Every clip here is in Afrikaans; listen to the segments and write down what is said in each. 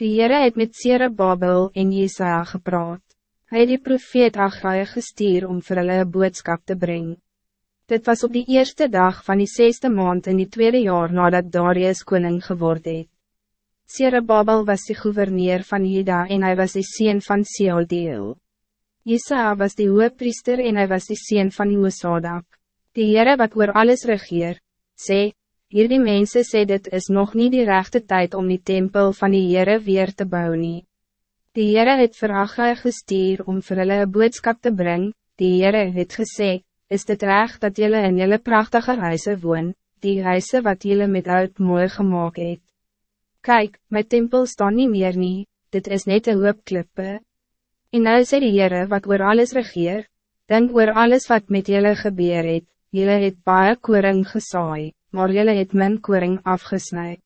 Die Heere het met Sere Babel en Jesaja gepraat. Hij het die profeet Achaia gestuur om vir hulle een boodskap te brengen. Dit was op die eerste dag van die zesde maand in die tweede jaar nadat Darius koning geworden het. Babel was de gouverneur van Juda en hij was de sien van Sealdeel. Jesaja was de priester en hij was de sien van Josadak. Die Heere wat oor alles regeer, sê, hierdie mense sê dit is nog niet die rechte tijd om die tempel van die Heere weer te bouwen. nie. Die Heere het vir Achai gestuur om vir hulle een boodskap te brengen. die Heere het gesê, is dit recht dat jullie in jullie prachtige huise woon, die huise wat jullie met uit mooi gemaakt het. Kijk, mijn tempel staan niet meer nie, dit is net een hoop klippe. En nou sê die Heere wat oor alles regeer, denk oor alles wat met jullie gebeur het, jylle het baie koring gesaai, maar jylle het min koring afgesnij.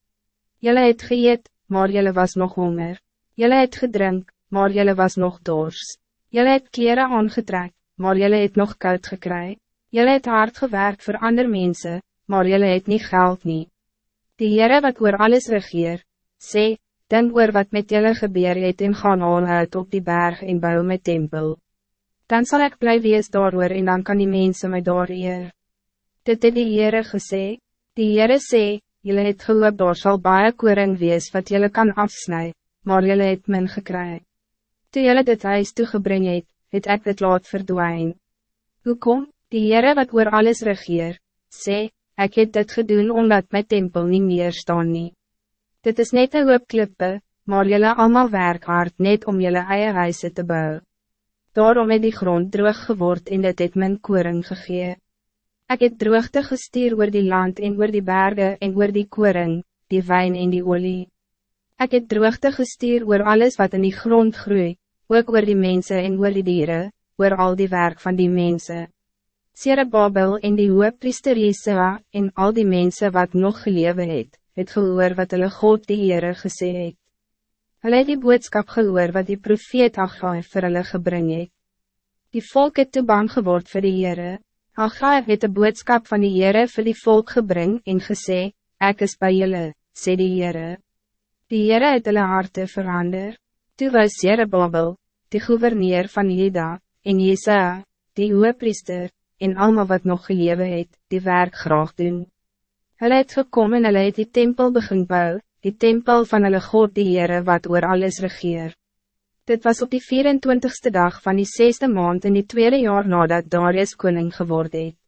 Jylle het geëet, maar jylle was nog honger. Jylle het gedrink, maar jylle was nog dors. Jylle het kleren aangetrek, maar jylle het nog koud gekry. Jylle het hard gewerkt voor andere mensen, maar jylle het niet geld niet. Die Heere wat oor alles regeer, sê, denk oor wat met julle gebeur het en gaan al uit op die berg en bou my tempel. Dan zal ik blij wees daar en dan kan die mensen mij daar eer. Dit het die Heere gesê, die Heere sê, julle het gehoop daar sal baie koring wees wat julle kan afsnij, maar julle het min gekry. Toe julle dit huis toegebring het, het ek dit laat verdwijn. Hoekom, die Heere wat oor alles regeer, sê, Ik heb dit gedaan omdat mijn tempel niet meer staan nie. Dit is net een hoop klippe, maar jullie allemaal werk hard net om jullie eie huise te bouwen. Daarom het die grond droog geword en dit het mijn koring gegee. Ik heb droogte gestuur oor die land en oor die bergen en oor die koring, die wijn en die olie. Ik heb droogte gestuur oor alles wat in die grond groeit, ook oor die mensen en oor die dieren, oor al die werk van die mensen. Babel en die priester Jesua en al die mensen wat nog gelewe het, het gehoor wat hulle God die Heere gesê het. Hulle het die boodskap gehoor wat die profeet Agai vir hulle gebring het. Die volk het te bang geword vir die Heere. Agai het de boodskap van die Heere vir die volk gebring en gesê, Ek is by julle, sê die Heere. Die Heere het hulle harte verander. Toe was Babel, die gouverneur van Juda, en Jesua, die priester, en allemaal wat nog gelewe het, die werk graag doen. Hulle het gekom en hulle het die tempel begin bou, die tempel van hulle God die Heere wat oor alles regeer. Dit was op die 24ste dag van die zesde maand in die tweede jaar nadat Darius koning geworden het.